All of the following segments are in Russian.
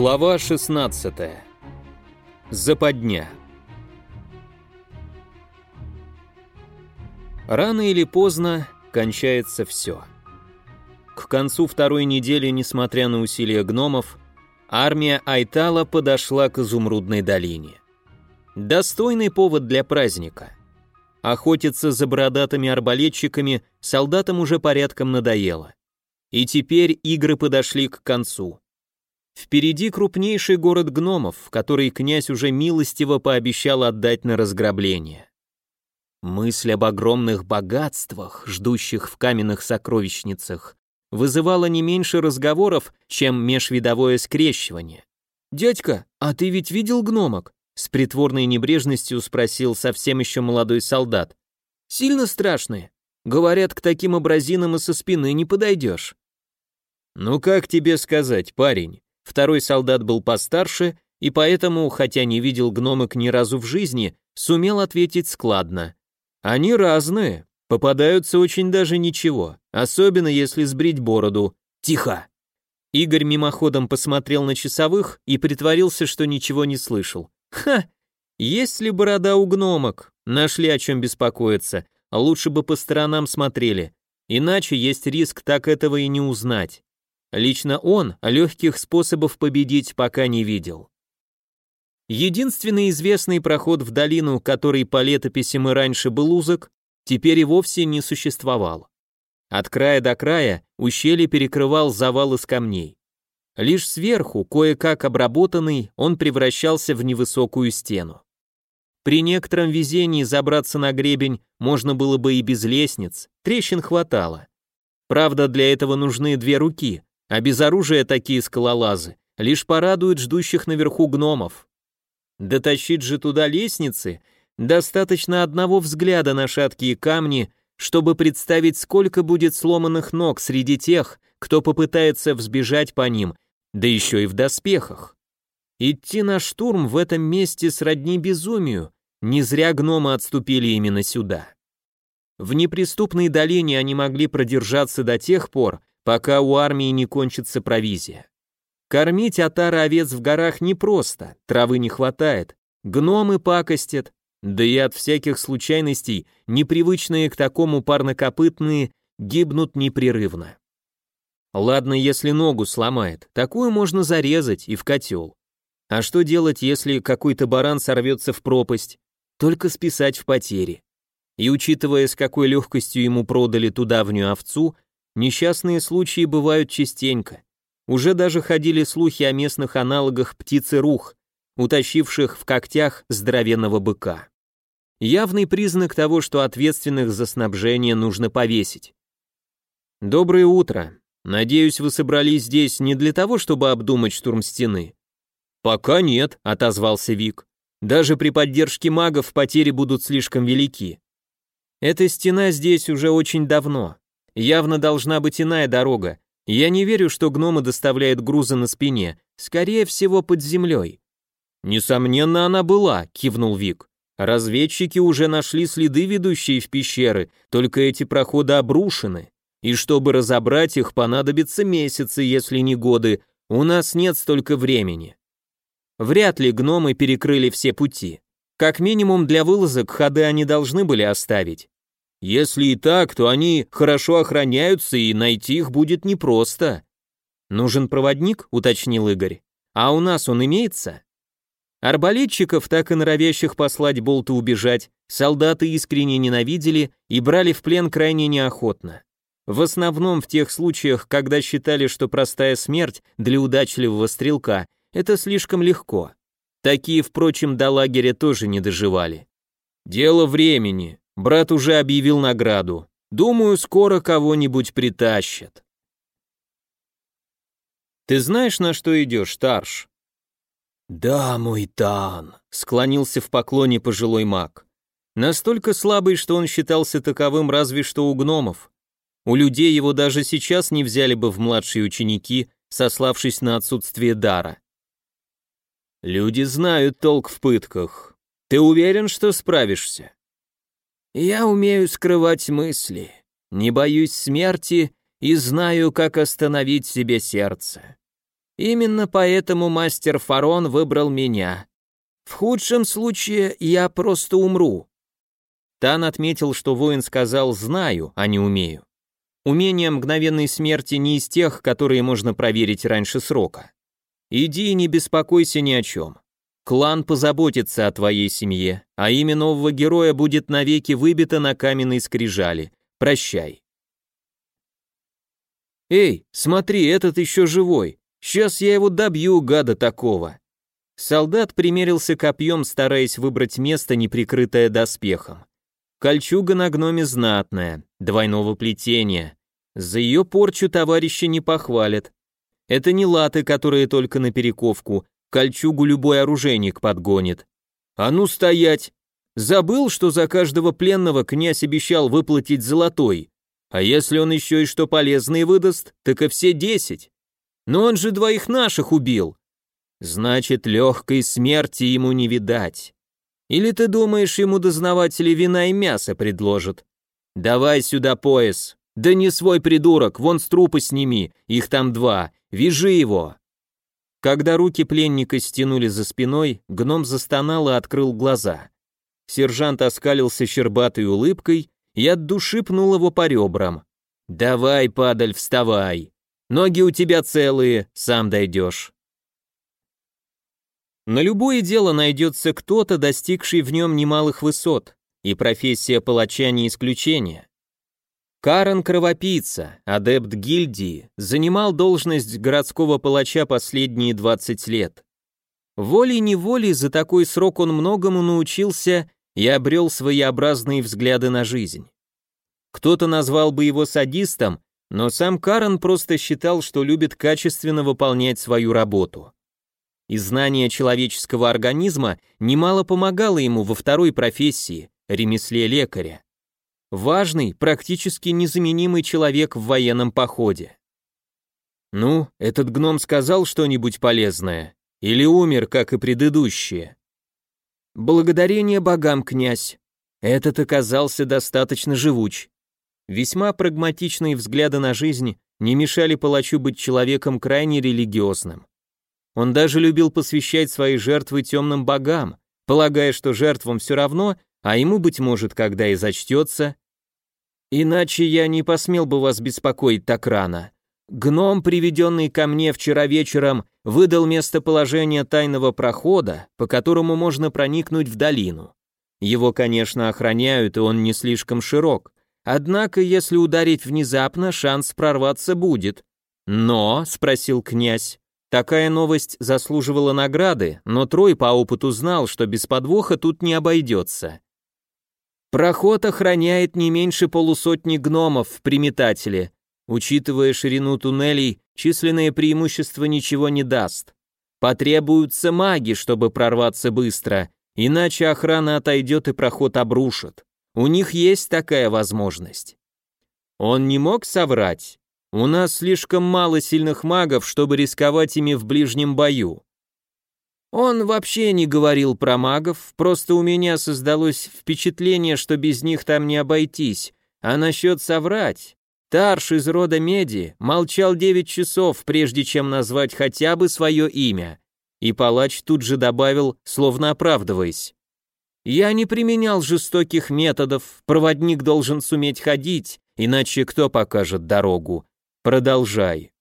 Глава 16. Западня. Рано или поздно кончается все. К концу второй недели, несмотря на усилия гномов, армия Айтала подошла к Изумрудной долине. Достойный повод для праздника. Охотиться за бородатыми арбалетчиками солдатам уже порядком надоело. И теперь игры подошли к концу. Впереди крупнейший город гномов, который князь уже милостиво пообещал отдать на разграбление. Мысль об огромных богатствах, ждущих в каменных сокровищницах, вызывала не меньше разговоров, чем межвидовое скрещивание. «Дядька, а ты ведь видел гномок?» С притворной небрежностью спросил совсем еще молодой солдат. «Сильно страшные? Говорят, к таким образинам и со спины не подойдешь». «Ну как тебе сказать, парень?» Второй солдат был постарше, и поэтому, хотя не видел гномок ни разу в жизни, сумел ответить складно. Они разные, попадаются очень даже ничего, особенно если сбрить бороду. Тихо. Игорь мимоходом посмотрел на часовых и притворился, что ничего не слышал. Ха! Есть ли борода у гномок? Нашли о чем беспокоиться. Лучше бы по сторонам смотрели. Иначе есть риск так этого и не узнать. Лично он легких способов победить пока не видел. Единственный известный проход в долину, который по летописям и раньше был узок, теперь и вовсе не существовал. От края до края ущелье перекрывал завал из камней. Лишь сверху, кое-как обработанный, он превращался в невысокую стену. При некотором везении забраться на гребень можно было бы и без лестниц, трещин хватало. Правда, для этого нужны две руки, а без оружия такие скалолазы лишь порадуют ждущих наверху гномов. Дотащить же туда лестницы достаточно одного взгляда на шаткие камни, чтобы представить, сколько будет сломанных ног среди тех, кто попытается взбежать по ним, да еще и в доспехах. Идти на штурм в этом месте сродни безумию, не зря гномы отступили именно сюда. В неприступной долине они могли продержаться до тех пор, пока у армии не кончится провизия. Кормить отара овец в горах непросто, травы не хватает, гномы пакостят, да и от всяких случайностей непривычные к такому парнокопытные гибнут непрерывно. Ладно, если ногу сломает, такую можно зарезать и в котел. А что делать, если какой-то баран сорвется в пропасть? Только списать в потери. И учитывая, с какой легкостью ему продали ту давнюю овцу, Несчастные случаи бывают частенько. Уже даже ходили слухи о местных аналогах птицы рух, утащивших в когтях здоровенного быка. Явный признак того, что ответственных за снабжение нужно повесить. Доброе утро. Надеюсь, вы собрались здесь не для того, чтобы обдумать штурм стены. Пока нет, отозвался Вик. Даже при поддержке магов потери будут слишком велики. Эта стена здесь уже очень давно. Явно должна быть иная дорога. Я не верю, что гномы доставляют грузы на спине. Скорее всего, под землей. Несомненно, она была, кивнул Вик. Разведчики уже нашли следы, ведущие в пещеры, только эти проходы обрушены. И чтобы разобрать их, понадобится месяцы, если не годы. У нас нет столько времени. Вряд ли гномы перекрыли все пути. Как минимум для вылазок ходы они должны были оставить. Если и так, то они хорошо охраняются, и найти их будет непросто. Нужен проводник, уточнил Игорь. А у нас он имеется? Арбалетчиков, так и норовящих послать болты убежать, солдаты искренне ненавидели и брали в плен крайне неохотно. В основном в тех случаях, когда считали, что простая смерть для удачливого стрелка – это слишком легко. Такие, впрочем, до лагеря тоже не доживали. «Дело времени», Брат уже объявил награду. Думаю, скоро кого-нибудь притащат. Ты знаешь, на что идешь, Тарш? Да, мой Тан, склонился в поклоне пожилой маг. Настолько слабый, что он считался таковым разве что у гномов. У людей его даже сейчас не взяли бы в младшие ученики, сославшись на отсутствие дара. Люди знают толк в пытках. Ты уверен, что справишься? Я умею скрывать мысли, не боюсь смерти и знаю, как остановить себе сердце. Именно поэтому мастер Фарон выбрал меня. В худшем случае я просто умру. Тан отметил, что воин сказал «знаю», а не «умею». Умение мгновенной смерти не из тех, которые можно проверить раньше срока. Иди и не беспокойся ни о чем. Клан позаботится о твоей семье, а имя нового героя будет навеки выбито на каменной скрижали. Прощай. Эй, смотри, этот еще живой. Сейчас я его добью, гада такого. Солдат примерился копьем, стараясь выбрать место, не прикрытое доспехом. Кольчуга на гноме знатная, двойного плетения. За ее порчу товарища не похвалят. Это не латы, которые только на перековку, Кольчугу любой оружейник подгонит. А ну стоять! Забыл, что за каждого пленного князь обещал выплатить золотой. А если он еще и что полезное выдаст, так и все десять. Но он же двоих наших убил. Значит, легкой смерти ему не видать. Или ты думаешь, ему дознаватели вина и мясо предложат? Давай сюда пояс. Да не свой придурок, вон с трупа сними, их там два. Вяжи его. Когда руки пленника стянули за спиной, гном застонал и открыл глаза. Сержант оскалился щербатой улыбкой и от души пнул его по ребрам. «Давай, падаль, вставай! Ноги у тебя целые, сам дойдешь». На любое дело найдется кто-то, достигший в нем немалых высот, и профессия палача не исключение. Карен Кровопийца, адепт гильдии, занимал должность городского палача последние 20 лет. Волей-неволей за такой срок он многому научился и обрел своеобразные взгляды на жизнь. Кто-то назвал бы его садистом, но сам Карен просто считал, что любит качественно выполнять свою работу. И знание человеческого организма немало помогало ему во второй профессии – ремесле лекаря. Важный, практически незаменимый человек в военном походе. Ну, этот гном сказал что-нибудь полезное? Или умер, как и предыдущие? Благодарение богам, князь. Этот оказался достаточно живуч. Весьма прагматичные взгляды на жизнь не мешали палачу быть человеком крайне религиозным. Он даже любил посвящать свои жертвы темным богам, полагая, что жертвам все равно, а ему, быть может, когда и зачтется. Иначе я не посмел бы вас беспокоить так рано. Гном, приведенный ко мне вчера вечером, выдал местоположение тайного прохода, по которому можно проникнуть в долину. Его, конечно, охраняют, и он не слишком широк. Однако, если ударить внезапно, шанс прорваться будет. Но, спросил князь, такая новость заслуживала награды, но Трой по опыту знал, что без подвоха тут не обойдется. Проход охраняет не меньше полусотни гномов в приметателе. Учитывая ширину туннелей, численное преимущество ничего не даст. Потребуются маги, чтобы прорваться быстро, иначе охрана отойдет и проход обрушит. У них есть такая возможность. Он не мог соврать. У нас слишком мало сильных магов, чтобы рисковать ими в ближнем бою. Он вообще не говорил про магов, просто у меня создалось впечатление, что без них там не обойтись. А насчет соврать... Тарш из рода Меди молчал девять часов, прежде чем назвать хотя бы свое имя. И палач тут же добавил, словно оправдываясь. «Я не применял жестоких методов, проводник должен суметь ходить, иначе кто покажет дорогу? Продолжай».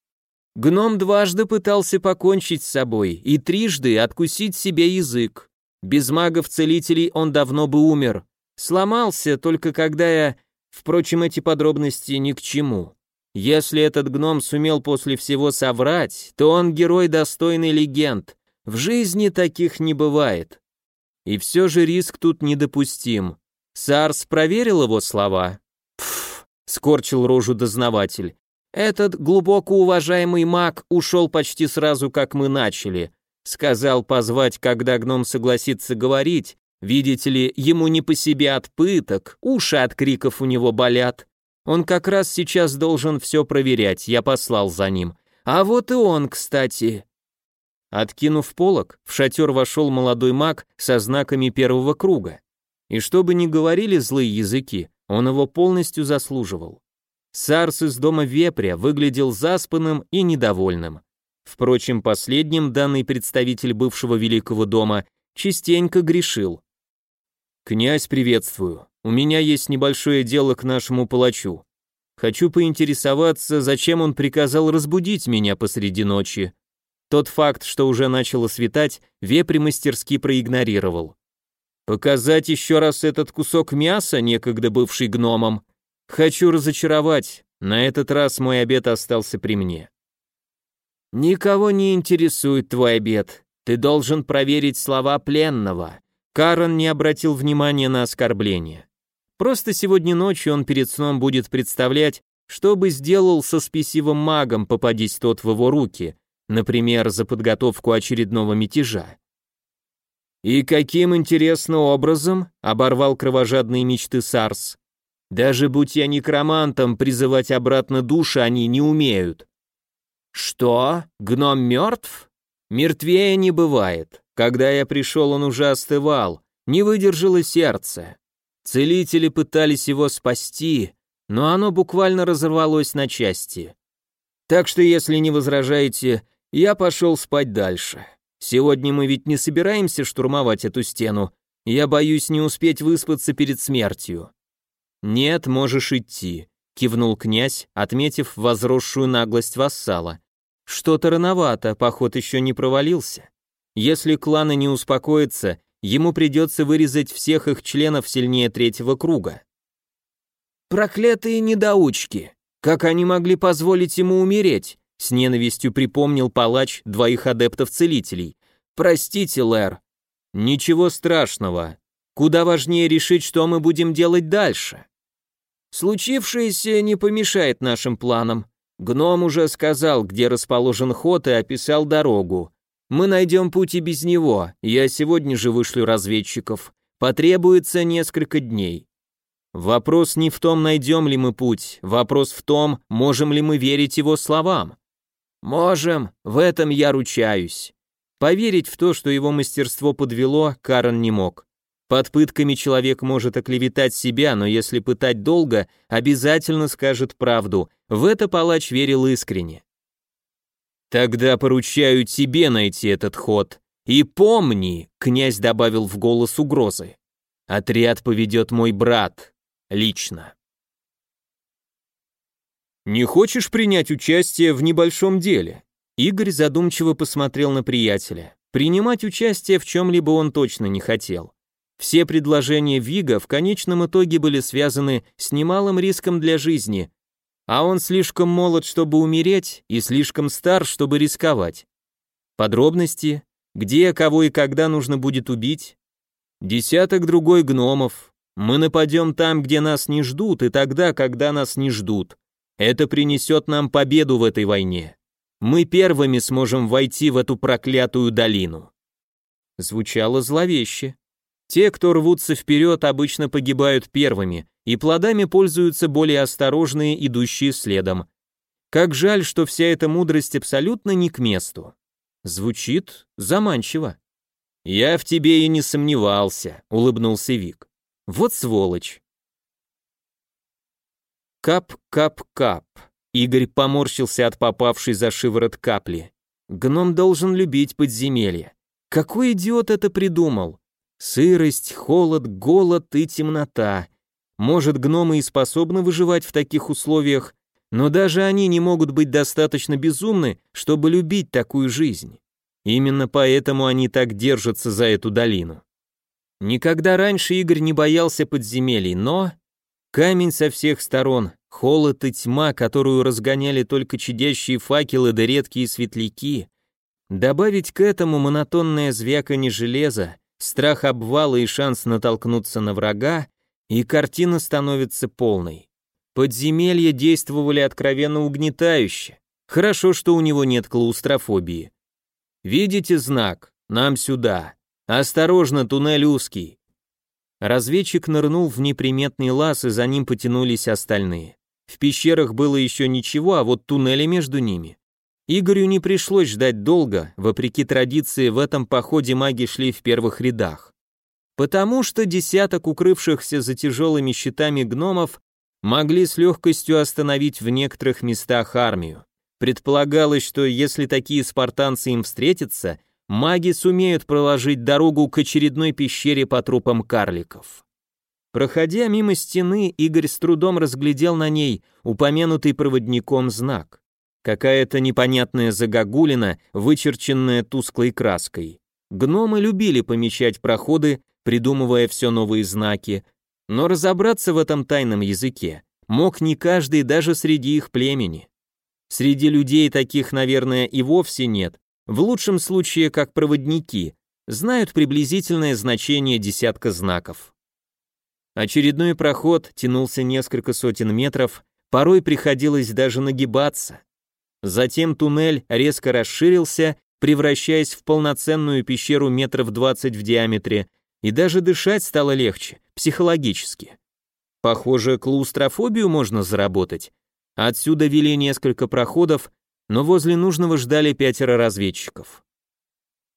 Гном дважды пытался покончить с собой и трижды откусить себе язык. Без магов-целителей он давно бы умер. Сломался только когда я... Впрочем, эти подробности ни к чему. Если этот гном сумел после всего соврать, то он герой достойный легенд. В жизни таких не бывает. И все же риск тут недопустим. Сарс проверил его слова. Пф, скорчил рожу дознаватель. Этот глубоко уважаемый маг ушел почти сразу, как мы начали. Сказал позвать, когда гном согласится говорить. Видите ли, ему не по себе от пыток, уши от криков у него болят. Он как раз сейчас должен все проверять, я послал за ним. А вот и он, кстати. Откинув полог, в шатер вошел молодой маг со знаками первого круга. И что бы ни говорили злые языки, он его полностью заслуживал. Сарс из дома вепря выглядел заспанным и недовольным. Впрочем, последним данный представитель бывшего Великого дома частенько грешил. «Князь, приветствую. У меня есть небольшое дело к нашему палачу. Хочу поинтересоваться, зачем он приказал разбудить меня посреди ночи. Тот факт, что уже начало светать, Вепри мастерски проигнорировал. Показать еще раз этот кусок мяса, некогда бывший гномом. Хочу разочаровать, на этот раз мой обед остался при мне. Никого не интересует твой обед. Ты должен проверить слова пленного. Карен не обратил внимания на оскорбление. Просто сегодня ночью он перед сном будет представлять, что бы сделал со спесивым магом, попадись тот в его руки, например, за подготовку очередного мятежа. «И каким интересным образом?» — оборвал кровожадные мечты Сарс. «Даже будь я некромантом, призывать обратно души они не умеют». «Что? Гном мертв?» «Мертвее не бывает. Когда я пришел, он уже остывал, не выдержало сердце. Целители пытались его спасти, но оно буквально разорвалось на части. Так что, если не возражаете, я пошел спать дальше. Сегодня мы ведь не собираемся штурмовать эту стену. Я боюсь не успеть выспаться перед смертью. Нет, можешь идти, кивнул князь, отметив возросшую наглость вассала. Что-то рановато, поход еще не провалился. Если кланы не успокоятся, ему придется вырезать всех их членов сильнее третьего круга. «Проклятые недоучки! Как они могли позволить ему умереть?» С ненавистью припомнил палач двоих адептов-целителей. «Простите, Лэр». «Ничего страшного. Куда важнее решить, что мы будем делать дальше». «Случившееся не помешает нашим планам. Гном уже сказал, где расположен ход и описал дорогу. Мы найдем путь и без него. Я сегодня же вышлю разведчиков. Потребуется несколько дней. Вопрос не в том, найдем ли мы путь. Вопрос в том, можем ли мы верить его словам. Можем, в этом я ручаюсь. Поверить в то, что его мастерство подвело, Карен не мог. Под пытками человек может оклеветать себя, но если пытать долго, обязательно скажет правду. В это палач верил искренне. Тогда поручаю тебе найти этот ход. И помни, князь добавил в голос угрозы. Отряд поведет мой брат. Лично. Не хочешь принять участие в небольшом деле? Игорь задумчиво посмотрел на приятеля. Принимать участие в чем-либо он точно не хотел. Все предложения Вига в конечном итоге были связаны с немалым риском для жизни, а он слишком молод, чтобы умереть, и слишком стар, чтобы рисковать. Подробности, где, кого и когда нужно будет убить. Десяток другой гномов. Мы нападем там, где нас не ждут, и тогда, когда нас не ждут. Это принесет нам победу в этой войне. Мы первыми сможем войти в эту проклятую долину. Звучало зловеще. Те, кто рвутся вперед, обычно погибают первыми, и плодами пользуются более осторожные, идущие следом. Как жаль, что вся эта мудрость абсолютно не к месту. Звучит заманчиво. «Я в тебе и не сомневался», — улыбнулся Вик. «Вот сволочь». Кап-кап-кап. Игорь поморщился от попавшей за шиворот капли. Гном должен любить подземелье. Какой идиот это придумал? Сырость, холод, голод и темнота. Может, гномы и способны выживать в таких условиях, но даже они не могут быть достаточно безумны, чтобы любить такую жизнь. Именно поэтому они так держатся за эту долину. Никогда раньше Игорь не боялся подземелий, но... Камень со всех сторон, холод и тьма, которую разгоняли только чадящие факелы да редкие светляки. Добавить к этому монотонное звяканье железа, страх обвала и шанс натолкнуться на врага, и картина становится полной. Подземелья действовали откровенно угнетающе. Хорошо, что у него нет клаустрофобии. Видите знак? Нам сюда. Осторожно, туннель узкий. Разведчик нырнул в неприметный лаз, и за ним потянулись остальные. В пещерах было еще ничего, а вот туннели между ними. Игорю не пришлось ждать долго, вопреки традиции в этом походе маги шли в первых рядах. Потому что десяток укрывшихся за тяжелыми щитами гномов могли с легкостью остановить в некоторых местах армию. Предполагалось, что если такие спартанцы им встретятся, маги сумеют проложить дорогу к очередной пещере по трупам карликов. Проходя мимо стены, Игорь с трудом разглядел на ней упомянутый проводником знак. Какая-то непонятная загогулина, вычерченная тусклой краской. Гномы любили помечать проходы, придумывая все новые знаки, но разобраться в этом тайном языке мог не каждый даже среди их племени. Среди людей таких, наверное, и вовсе нет, в лучшем случае как проводники, знают приблизительное значение десятка знаков. Очередной проход тянулся несколько сотен метров, порой приходилось даже нагибаться. Затем туннель резко расширился, превращаясь в полноценную пещеру метров 20 в диаметре, и даже дышать стало легче, психологически. Похоже, клаустрофобию можно заработать. Отсюда вели несколько проходов, но возле нужного ждали пятеро разведчиков.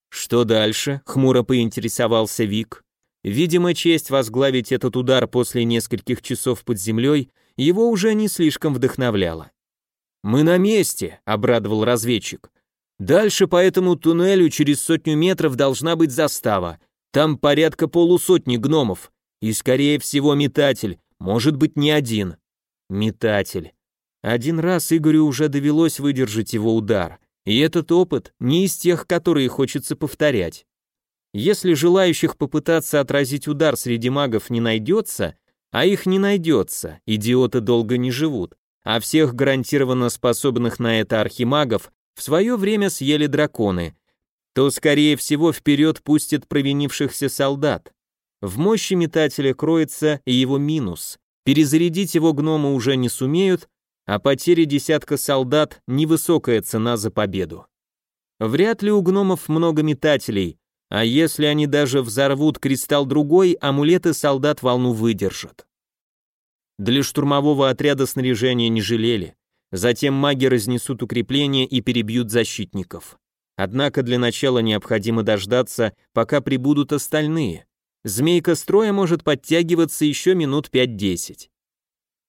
Что дальше? хмуро поинтересовался Вик. Видимо, честь возглавить этот удар после нескольких часов под землей его уже не слишком вдохновляла. «Мы на месте», — обрадовал разведчик. «Дальше по этому туннелю через сотню метров должна быть застава. Там порядка полусотни гномов. И, скорее всего, метатель. Может быть, не один». Метатель. Один раз Игорю уже довелось выдержать его удар, и этот опыт не из тех, которые хочется повторять. Если желающих попытаться отразить удар среди магов не найдется, а их не найдется, идиоты долго не живут, а всех гарантированно способных на это архимагов в свое время съели драконы, то, скорее всего, вперед пустят провинившихся солдат. В мощи метателя кроется и его минус. Перезарядить его гномы уже не сумеют, а потери десятка солдат – невысокая цена за победу. Вряд ли у гномов много метателей, а если они даже взорвут кристалл другой, амулеты солдат волну выдержат. Для штурмового отряда снаряжения не жалели. Затем маги разнесут укрепления и перебьют защитников. Однако для начала необходимо дождаться, пока прибудут остальные. Змейка строя может подтягиваться еще минут 5-10.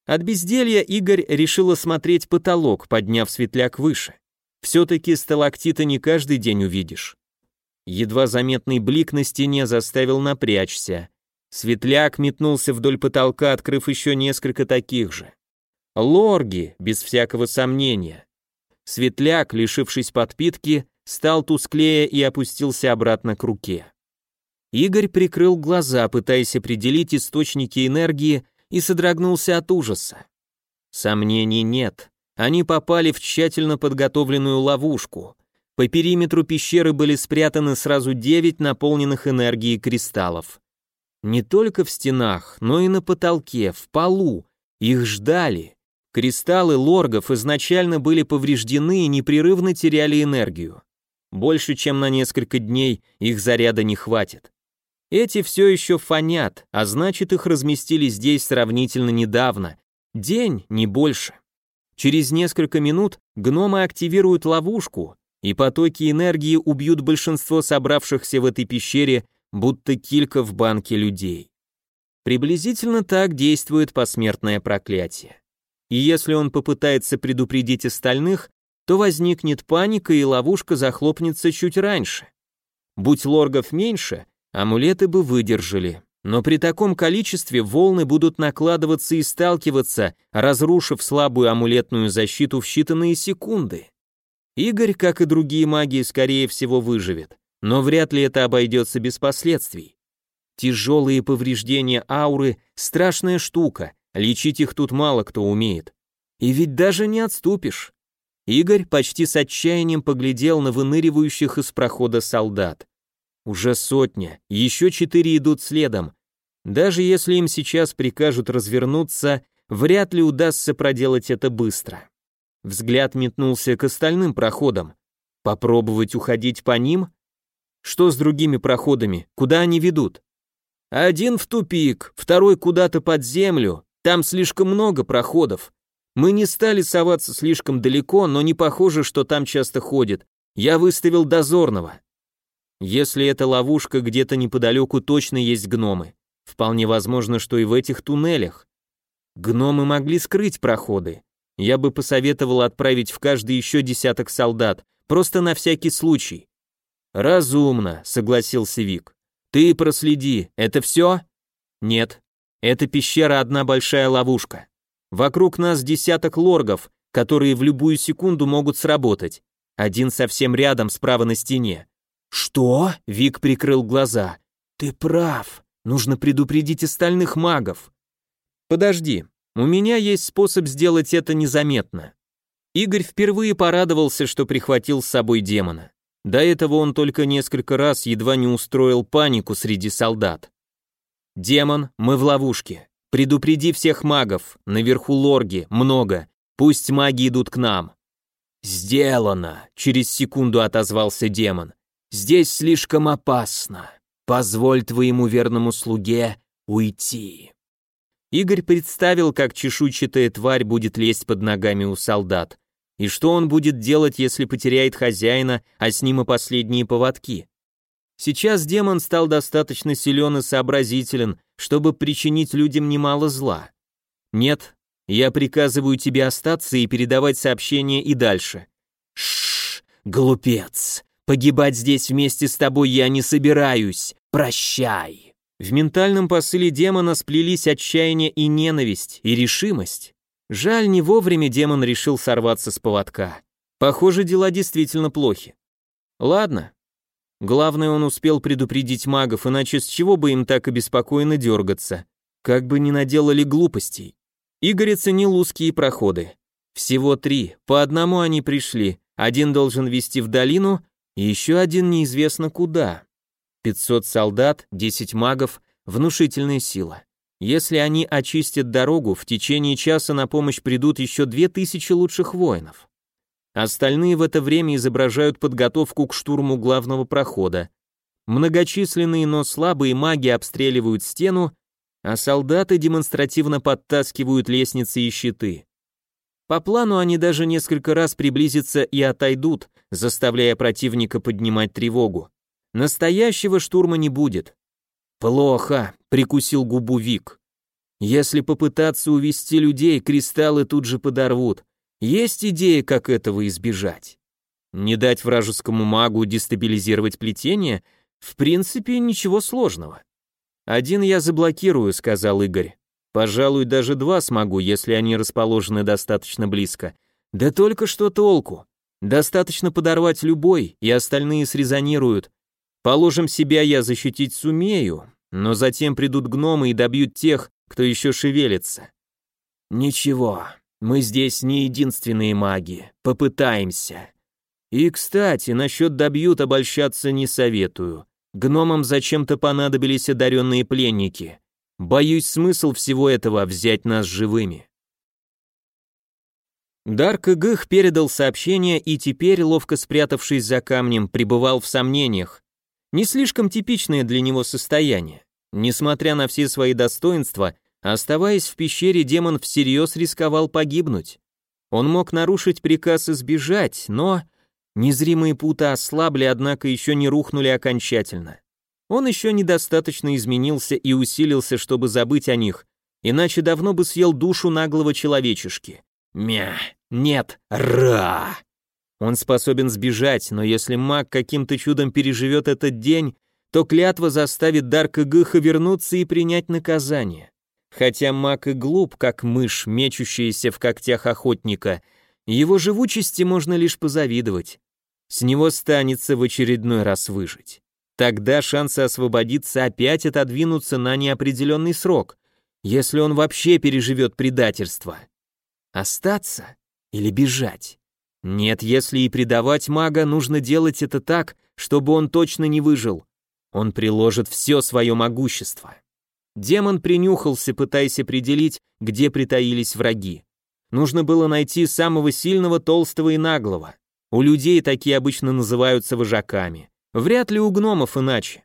От безделья Игорь решил осмотреть потолок, подняв светляк выше. Все-таки сталактита не каждый день увидишь. Едва заметный блик на стене заставил напрячься. Светляк метнулся вдоль потолка, открыв еще несколько таких же. Лорги, без всякого сомнения. Светляк, лишившись подпитки, стал тусклее и опустился обратно к руке. Игорь прикрыл глаза, пытаясь определить источники энергии, и содрогнулся от ужаса. Сомнений нет. Они попали в тщательно подготовленную ловушку. По периметру пещеры были спрятаны сразу девять наполненных энергией кристаллов. Не только в стенах, но и на потолке, в полу. Их ждали. Кристаллы лоргов изначально были повреждены и непрерывно теряли энергию. Больше чем на несколько дней их заряда не хватит. Эти все еще фонят, а значит их разместили здесь сравнительно недавно. День, не больше. Через несколько минут гномы активируют ловушку, и потоки энергии убьют большинство собравшихся в этой пещере, будто килька в банке людей. Приблизительно так действует посмертное проклятие. И если он попытается предупредить остальных, то возникнет паника и ловушка захлопнется чуть раньше. Будь лоргов меньше, Амулеты бы выдержали, но при таком количестве волны будут накладываться и сталкиваться, разрушив слабую амулетную защиту в считанные секунды. Игорь, как и другие маги, скорее всего выживет, но вряд ли это обойдется без последствий. Тяжелые повреждения ауры – страшная штука, лечить их тут мало кто умеет. И ведь даже не отступишь. Игорь почти с отчаянием поглядел на выныривающих из прохода солдат. Уже сотня, еще четыре идут следом. Даже если им сейчас прикажут развернуться, вряд ли удастся проделать это быстро. Взгляд метнулся к остальным проходам. Попробовать уходить по ним? Что с другими проходами? Куда они ведут? Один в тупик, второй куда-то под землю. Там слишком много проходов. Мы не стали соваться слишком далеко, но не похоже, что там часто ходит. Я выставил дозорного. Если эта ловушка где-то неподалеку точно есть гномы. Вполне возможно, что и в этих туннелях. Гномы могли скрыть проходы. я бы посоветовал отправить в каждый еще десяток солдат, просто на всякий случай. Разумно, согласился Вик. Ты проследи, это все? Нет. Эта пещера одна большая ловушка. Вокруг нас десяток лоргов, которые в любую секунду могут сработать. Один совсем рядом, справа на стене. Что? Вик прикрыл глаза. Ты прав. Нужно предупредить остальных магов. Подожди, у меня есть способ сделать это незаметно. Игорь впервые порадовался, что прихватил с собой демона. До этого он только несколько раз едва не устроил панику среди солдат. «Демон, мы в ловушке. Предупреди всех магов, наверху лорги, много. Пусть маги идут к нам». «Сделано», — через секунду отозвался демон. «Здесь слишком опасно. Позволь твоему верному слуге уйти». Игорь представил, как чешуйчатая тварь будет лезть под ногами у солдат. И что он будет делать, если потеряет хозяина, а с ним и последние поводки? Сейчас демон стал достаточно силен и сообразителен, чтобы причинить людям немало зла. Нет, я приказываю тебе остаться и передавать сообщение и дальше. Шш, глупец. Погибать здесь вместе с тобой я не собираюсь. Прощай. В ментальном посыле демона сплелись отчаяние и ненависть, и решимость. Жаль, не вовремя демон решил сорваться с поводка. Похоже, дела действительно плохи. Ладно. Главное, он успел предупредить магов, иначе с чего бы им так обеспокоенно дергаться? Как бы ни наделали глупостей. Игорь оценил узкие проходы. Всего три, по одному они пришли. Один должен вести в долину, и еще один неизвестно куда. 500 солдат, 10 магов, внушительная сила. Если они очистят дорогу, в течение часа на помощь придут еще 2000 лучших воинов. Остальные в это время изображают подготовку к штурму главного прохода. Многочисленные, но слабые маги обстреливают стену, а солдаты демонстративно подтаскивают лестницы и щиты. По плану они даже несколько раз приблизятся и отойдут, заставляя противника поднимать тревогу. Настоящего штурма не будет. Плохо, прикусил губу Вик. Если попытаться увести людей, кристаллы тут же подорвут. Есть идея, как этого избежать? Не дать вражескому магу дестабилизировать плетение? В принципе, ничего сложного. Один я заблокирую, сказал Игорь. Пожалуй, даже два смогу, если они расположены достаточно близко. Да только что толку. Достаточно подорвать любой, и остальные срезонируют, Положим, себя я защитить сумею, но затем придут гномы и добьют тех, кто еще шевелится. Ничего, мы здесь не единственные маги, попытаемся. И, кстати, насчет добьют обольщаться не советую. Гномам зачем-то понадобились одаренные пленники. Боюсь, смысл всего этого взять нас живыми. Дарк Игых передал сообщение и теперь, ловко спрятавшись за камнем, пребывал в сомнениях, не слишком типичное для него состояние. Несмотря на все свои достоинства, оставаясь в пещере, демон всерьез рисковал погибнуть. Он мог нарушить приказ и сбежать, но незримые путы ослабли, однако еще не рухнули окончательно. Он еще недостаточно изменился и усилился, чтобы забыть о них, иначе давно бы съел душу наглого человечешки. Мя, нет, ра. Он способен сбежать, но если маг каким-то чудом переживет этот день, то клятва заставит Дарка Гыха вернуться и принять наказание. Хотя маг и глуп, как мышь, мечущаяся в когтях охотника, его живучести можно лишь позавидовать. С него станется в очередной раз выжить. Тогда шансы освободиться опять отодвинутся на неопределенный срок, если он вообще переживет предательство. Остаться или бежать? Нет, если и предавать мага, нужно делать это так, чтобы он точно не выжил. Он приложит все свое могущество. Демон принюхался, пытаясь определить, где притаились враги. Нужно было найти самого сильного, толстого и наглого. У людей такие обычно называются вожаками. Вряд ли у гномов иначе.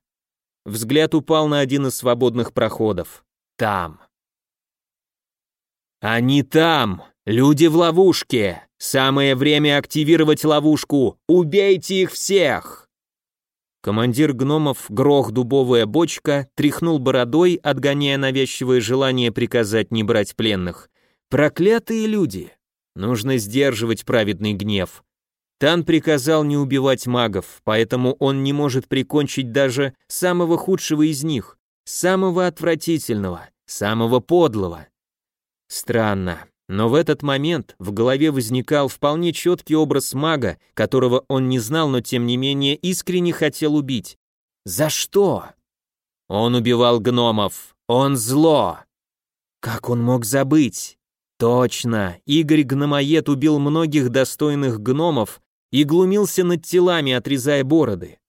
Взгляд упал на один из свободных проходов. Там. «Они там! Люди в ловушке!» Самое время активировать ловушку! Убейте их всех!» Командир гномов, грох дубовая бочка, тряхнул бородой, отгоняя навязчивое желание приказать не брать пленных. «Проклятые люди!» Нужно сдерживать праведный гнев. Тан приказал не убивать магов, поэтому он не может прикончить даже самого худшего из них, самого отвратительного, самого подлого. Странно, но в этот момент в голове возникал вполне четкий образ мага, которого он не знал, но тем не менее искренне хотел убить. За что? Он убивал гномов. Он зло. Как он мог забыть? Точно, Игорь Гномоед убил многих достойных гномов и глумился над телами, отрезая бороды.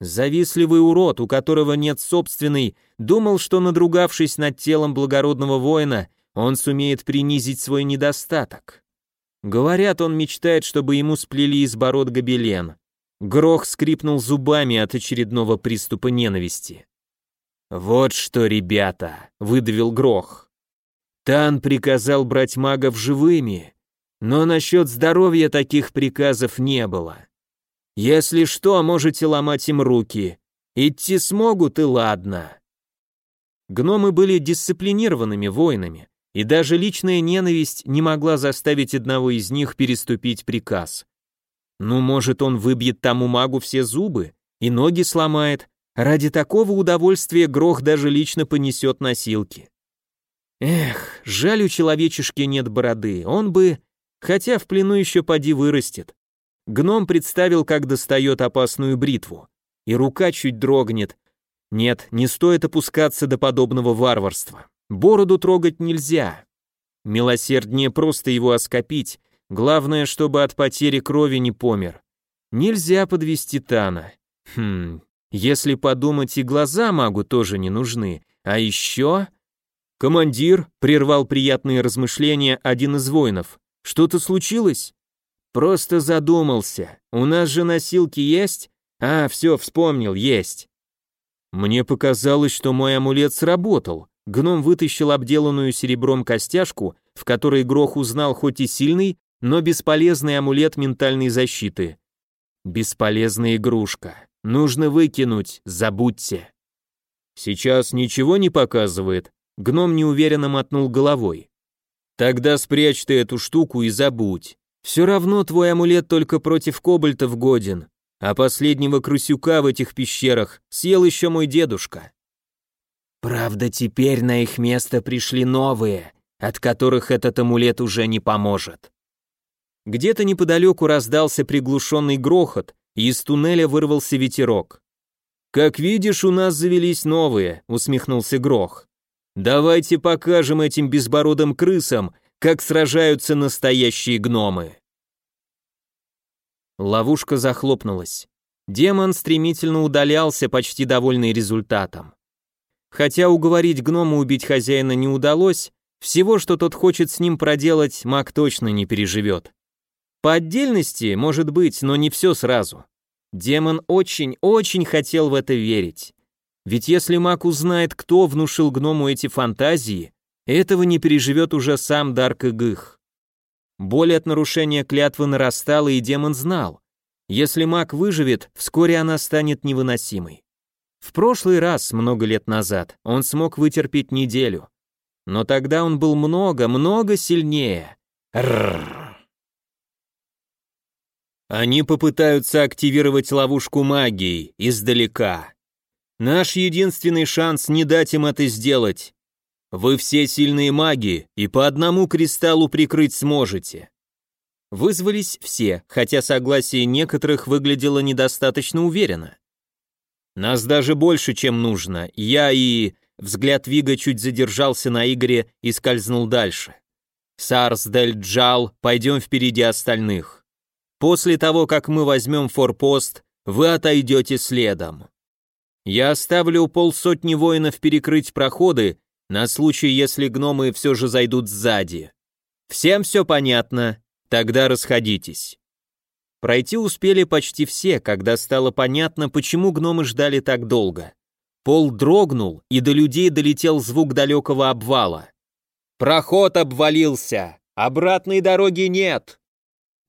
Завистливый урод, у которого нет собственной, думал, что надругавшись над телом благородного воина, он сумеет принизить свой недостаток. Говорят, он мечтает, чтобы ему сплели из бород гобелен. Грох скрипнул зубами от очередного приступа ненависти. «Вот что, ребята!» — выдавил Грох. «Тан приказал брать магов живыми, но насчет здоровья таких приказов не было. Если что, можете ломать им руки. Идти смогут и ладно». Гномы были дисциплинированными воинами, и даже личная ненависть не могла заставить одного из них переступить приказ. Ну, может, он выбьет тому магу все зубы и ноги сломает, Ради такого удовольствия Грох даже лично понесет носилки. Эх, жаль у человечешки нет бороды, он бы, хотя в плену еще поди вырастет. Гном представил, как достает опасную бритву, и рука чуть дрогнет. Нет, не стоит опускаться до подобного варварства. Бороду трогать нельзя. Милосерднее просто его оскопить, главное, чтобы от потери крови не помер. Нельзя подвести Тана. Хм, если подумать, и глаза магу тоже не нужны. А еще... «Командир», — прервал приятные размышления один из воинов. «Что-то случилось?» «Просто задумался. У нас же носилки есть?» «А, все, вспомнил, есть». Мне показалось, что мой амулет сработал. Гном вытащил обделанную серебром костяшку, в которой Грох узнал хоть и сильный, но бесполезный амулет ментальной защиты. Бесполезная игрушка. Нужно выкинуть, забудьте. Сейчас ничего не показывает. Гном неуверенно мотнул головой. Тогда спрячь ты эту штуку и забудь. Все равно твой амулет только против кобальтов годен, а последнего крысюка в этих пещерах съел еще мой дедушка. Правда, теперь на их место пришли новые, от которых этот амулет уже не поможет. Где-то неподалеку раздался приглушенный грохот, и из туннеля вырвался ветерок. «Как видишь, у нас завелись новые», — усмехнулся Грох. «Давайте покажем этим безбородым крысам, как сражаются настоящие гномы». Ловушка захлопнулась. Демон стремительно удалялся, почти довольный результатом. Хотя уговорить гнома убить хозяина не удалось, всего, что тот хочет с ним проделать, маг точно не переживет. По отдельности, может быть, но не все сразу. Демон очень-очень хотел в это верить. Ведь если маг узнает, кто внушил гному эти фантазии, этого не переживет уже сам Дарк Игых. Боль от нарушения клятвы нарастала, и демон знал. Если маг выживет, вскоре она станет невыносимой. В прошлый раз, много лет назад, он смог вытерпеть неделю. Но тогда он был много-много сильнее. Рррр. Они попытаются активировать ловушку магии издалека. Наш единственный шанс не дать им это сделать. Вы все сильные маги, и по одному кристаллу прикрыть сможете. Вызвались все, хотя согласие некоторых выглядело недостаточно уверенно. Нас даже больше, чем нужно. Я и... Взгляд Вига чуть задержался на Игоре и скользнул дальше. Сарс Дель Джал, пойдем впереди остальных. После того, как мы возьмем форпост, вы отойдете следом. Я оставлю полсотни воинов перекрыть проходы на случай, если гномы все же зайдут сзади. Всем все понятно? Тогда расходитесь. Пройти успели почти все, когда стало понятно, почему гномы ждали так долго. Пол дрогнул, и до людей долетел звук далекого обвала. «Проход обвалился! Обратной дороги нет!»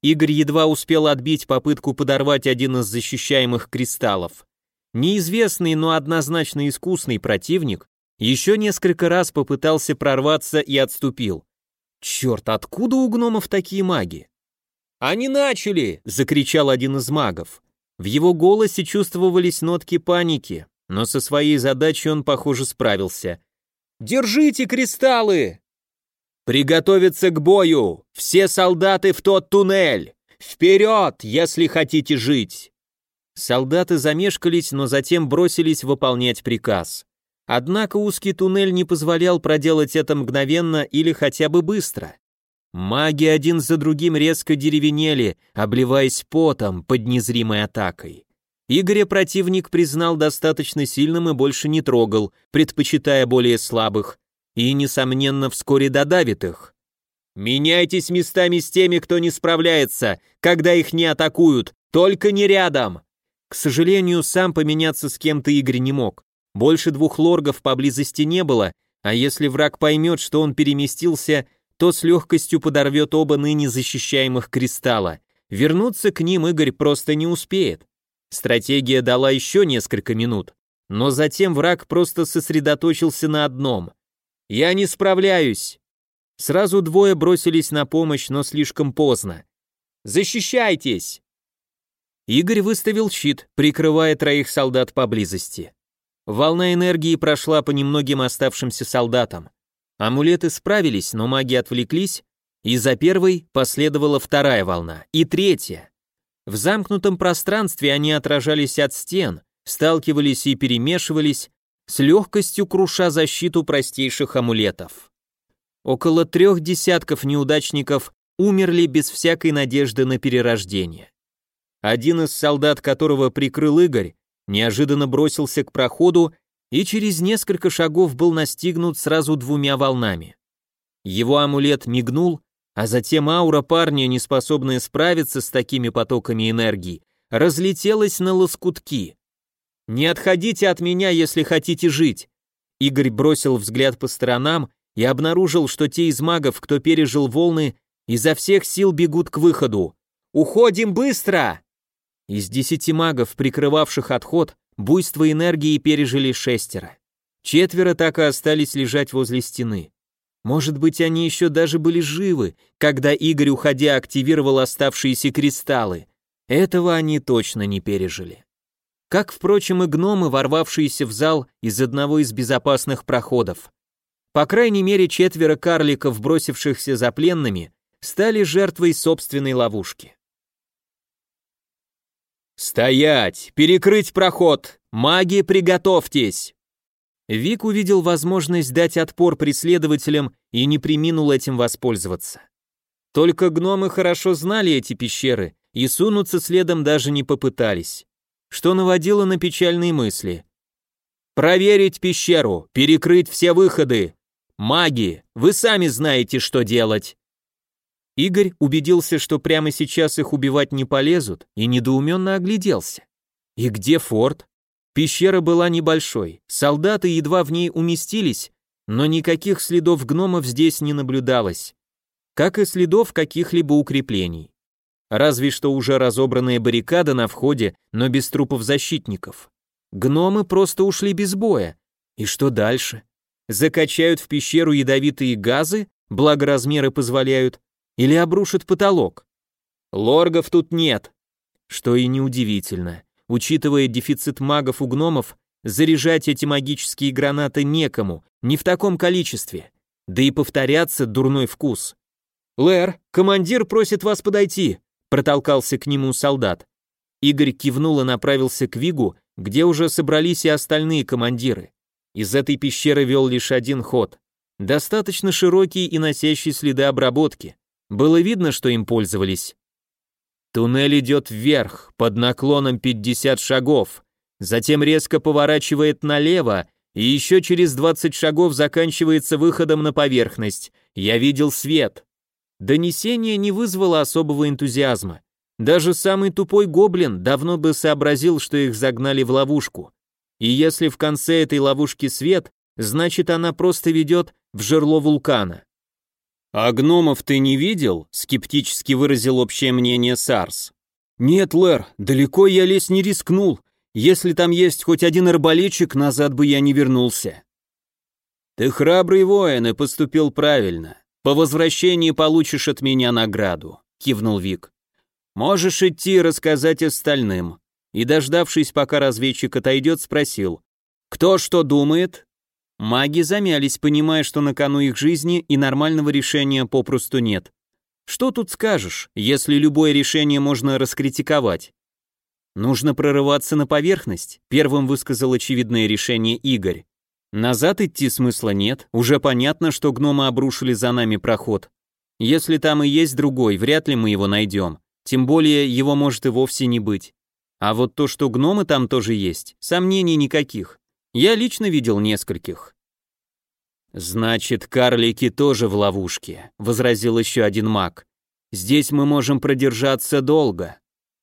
Игорь едва успел отбить попытку подорвать один из защищаемых кристаллов. Неизвестный, но однозначно искусный противник еще несколько раз попытался прорваться и отступил. Черт, откуда у гномов такие маги? «Они начали!» — закричал один из магов. В его голосе чувствовались нотки паники, но со своей задачей он, похоже, справился. «Держите кристаллы!» «Приготовиться к бою! Все солдаты в тот туннель! Вперед, если хотите жить!» Солдаты замешкались, но затем бросились выполнять приказ. Однако узкий туннель не позволял проделать это мгновенно или хотя бы быстро. Маги один за другим резко деревенели, обливаясь потом под незримой атакой. Игоря противник признал достаточно сильным и больше не трогал, предпочитая более слабых, и, несомненно, вскоре додавит их. «Меняйтесь местами с теми, кто не справляется, когда их не атакуют, только не рядом!» К сожалению, сам поменяться с кем-то Игорь не мог. Больше двух лоргов поблизости не было, а если враг поймет, что он переместился, то с легкостью подорвет оба ныне защищаемых кристалла. Вернуться к ним Игорь просто не успеет. Стратегия дала еще несколько минут, но затем враг просто сосредоточился на одном. «Я не справляюсь!» Сразу двое бросились на помощь, но слишком поздно. «Защищайтесь!» Игорь выставил щит, прикрывая троих солдат поблизости. Волна энергии прошла по немногим оставшимся солдатам. Амулеты справились, но маги отвлеклись, и за первой последовала вторая волна, и третья. В замкнутом пространстве они отражались от стен, сталкивались и перемешивались, с легкостью круша защиту простейших амулетов. Около трех десятков неудачников умерли без всякой надежды на перерождение. Один из солдат, которого прикрыл Игорь, неожиданно бросился к проходу и через несколько шагов был настигнут сразу двумя волнами. Его амулет мигнул, а затем аура парня, не способная справиться с такими потоками энергии, разлетелась на лоскутки. «Не отходите от меня, если хотите жить!» Игорь бросил взгляд по сторонам и обнаружил, что те из магов, кто пережил волны, изо всех сил бегут к выходу. «Уходим быстро!» Из десяти магов, прикрывавших отход, Буйство энергии пережили шестеро. Четверо так и остались лежать возле стены. Может быть, они еще даже были живы, когда Игорь, уходя, активировал оставшиеся кристаллы. Этого они точно не пережили. Как, впрочем, и гномы, ворвавшиеся в зал из одного из безопасных проходов. По крайней мере, четверо карликов, бросившихся за пленными, стали жертвой собственной ловушки. «Стоять! Перекрыть проход! Маги, приготовьтесь!» Вик увидел возможность дать отпор преследователям и не приминул этим воспользоваться. Только гномы хорошо знали эти пещеры и сунуться следом даже не попытались, что наводило на печальные мысли. «Проверить пещеру, перекрыть все выходы! Маги, вы сами знаете, что делать!» Игорь убедился, что прямо сейчас их убивать не полезут, и недоуменно огляделся. И где форт? Пещера была небольшой, солдаты едва в ней уместились, но никаких следов гномов здесь не наблюдалось, как и следов каких-либо укреплений. Разве что уже разобранная баррикада на входе, но без трупов защитников. Гномы просто ушли без боя. И что дальше? Закачают в пещеру ядовитые газы, благо размеры позволяют, или обрушит потолок? Лоргов тут нет. Что и неудивительно. Учитывая дефицит магов у гномов, заряжать эти магические гранаты некому, не в таком количестве. Да и повторяться дурной вкус. «Лэр, командир просит вас подойти», — протолкался к нему солдат. Игорь кивнул и направился к Вигу, где уже собрались и остальные командиры. Из этой пещеры вел лишь один ход, достаточно широкий и носящий следы обработки. Было видно, что им пользовались. Туннель идет вверх, под наклоном 50 шагов, затем резко поворачивает налево, и еще через 20 шагов заканчивается выходом на поверхность. Я видел свет. Донесение не вызвало особого энтузиазма. Даже самый тупой гоблин давно бы сообразил, что их загнали в ловушку. И если в конце этой ловушки свет, значит она просто ведет в жерло вулкана. «А гномов ты не видел?» — скептически выразил общее мнение Сарс. «Нет, Лэр, далеко я лезть не рискнул. Если там есть хоть один арбалетчик, назад бы я не вернулся». «Ты храбрый воин и поступил правильно. По возвращении получишь от меня награду», — кивнул Вик. «Можешь идти рассказать остальным». И, дождавшись, пока разведчик отойдет, спросил. «Кто что думает?» Маги замялись, понимая, что на кону их жизни и нормального решения попросту нет. Что тут скажешь, если любое решение можно раскритиковать? Нужно прорываться на поверхность, первым высказал очевидное решение Игорь. Назад идти смысла нет, уже понятно, что гномы обрушили за нами проход. Если там и есть другой, вряд ли мы его найдем. Тем более его может и вовсе не быть. А вот то, что гномы там тоже есть, сомнений никаких. Я лично видел нескольких. Значит, карлики тоже в ловушке, возразил еще один маг. Здесь мы можем продержаться долго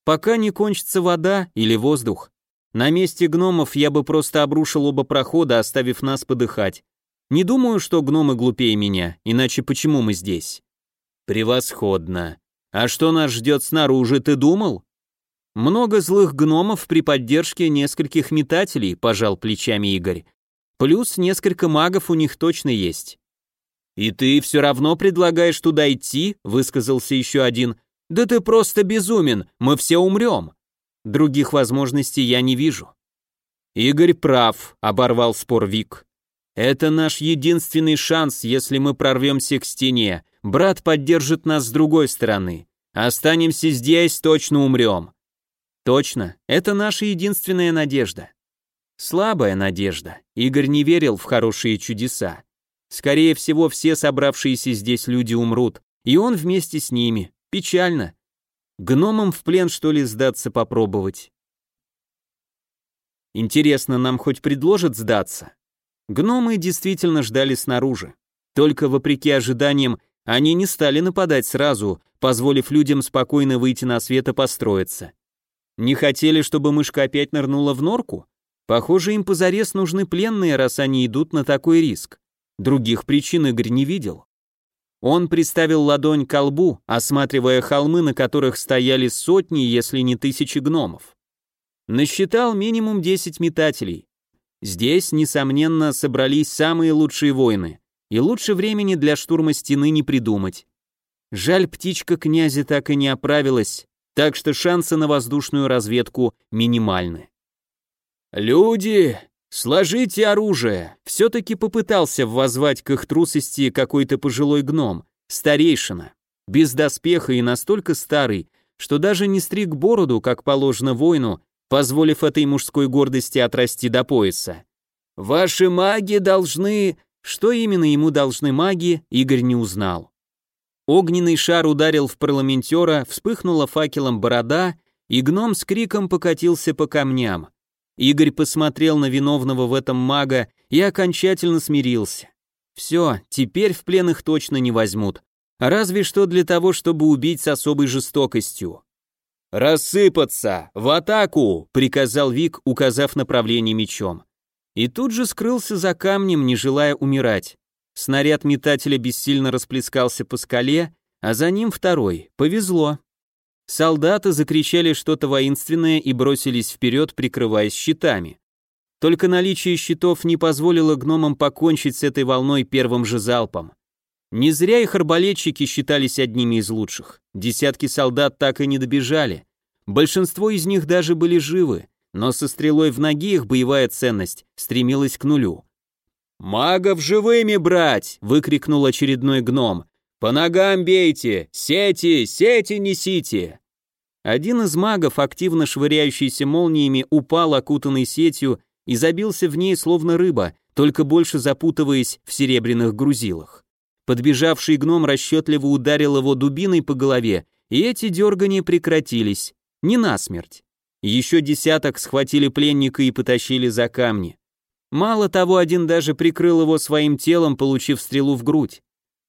пока не кончится вода или воздух. На месте гномов я бы просто обрушил оба прохода, оставив нас подыхать. Не думаю, что гномы глупее меня, иначе почему мы здесь? Превосходно. А что нас ждет снаружи, ты думал? Много злых гномов при поддержке нескольких метателей, пожал плечами Игорь. Плюс несколько магов у них точно есть. «И ты все равно предлагаешь туда идти?» — высказался еще один. «Да ты просто безумен, мы все умрем!» Других возможностей я не вижу. Игорь прав, оборвал спор Вик. Это наш единственный шанс, если мы прорвемся к стене. Брат поддержит нас с другой стороны. Останемся здесь, точно умрем. Точно, это наша единственная надежда. Слабая надежда. Игорь не верил в хорошие чудеса. Скорее всего, все собравшиеся здесь люди умрут, и он вместе с ними. Печально. Гномам в плен, что ли, сдаться попробовать? Интересно, нам хоть предложат сдаться? Гномы действительно ждали снаружи. Только вопреки ожиданиям, они не стали нападать сразу, позволив людям спокойно выйти на свет и построиться. Не хотели, чтобы мышка опять нырнула в норку? Похоже, им позарез нужны пленные, раз они идут на такой риск. Других причин Игорь не видел. Он приставил ладонь к лбу, осматривая холмы, на которых стояли сотни, если не тысячи гномов. Насчитал минимум 10 метателей. Здесь, несомненно, собрались самые лучшие воины, и лучше времени для штурма стены не придумать. Жаль, птичка князя так и не оправилась, так что шансы на воздушную разведку минимальны. «Люди, «Сложите оружие!» Все-таки попытался воззвать к их трусости какой-то пожилой гном, старейшина, без доспеха и настолько старый, что даже не стриг бороду, как положено воину, позволив этой мужской гордости отрасти до пояса. «Ваши маги должны...» Что именно ему должны маги, Игорь не узнал. Огненный шар ударил в парламентера, вспыхнула факелом борода, и гном с криком покатился по камням. Игорь посмотрел на виновного в этом мага и окончательно смирился. Все, теперь в плен их точно не возьмут. Разве что для того, чтобы убить с особой жестокостью. «Рассыпаться! В атаку!» — приказал Вик, указав направление мечом. И тут же скрылся за камнем, не желая умирать. Снаряд метателя бессильно расплескался по скале, а за ним второй. Повезло. Солдаты закричали что-то воинственное и бросились вперед, прикрываясь щитами. Только наличие щитов не позволило гномам покончить с этой волной первым же залпом. Не зря их арбалетчики считались одними из лучших. Десятки солдат так и не добежали. Большинство из них даже были живы, но со стрелой в ноге их боевая ценность стремилась к нулю. «Магов живыми брать!» — выкрикнул очередной гном. «По ногам бейте! Сети! Сети несите!» Один из магов, активно швыряющийся молниями, упал, окутанный сетью, и забился в ней, словно рыба, только больше запутываясь в серебряных грузилах. Подбежавший гном расчетливо ударил его дубиной по голове, и эти дергания прекратились. Не насмерть. Еще десяток схватили пленника и потащили за камни. Мало того, один даже прикрыл его своим телом, получив стрелу в грудь.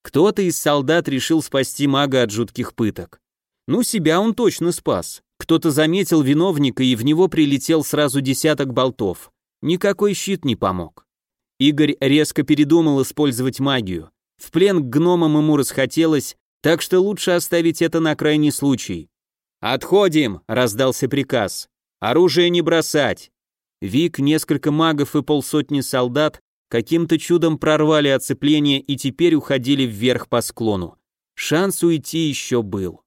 Кто-то из солдат решил спасти мага от жутких пыток. Ну, себя он точно спас. Кто-то заметил виновника, и в него прилетел сразу десяток болтов. Никакой щит не помог. Игорь резко передумал использовать магию. В плен к гномам ему расхотелось, так что лучше оставить это на крайний случай. «Отходим!» — раздался приказ. «Оружие не бросать!» Вик, несколько магов и полсотни солдат каким-то чудом прорвали оцепление и теперь уходили вверх по склону. Шанс уйти еще был.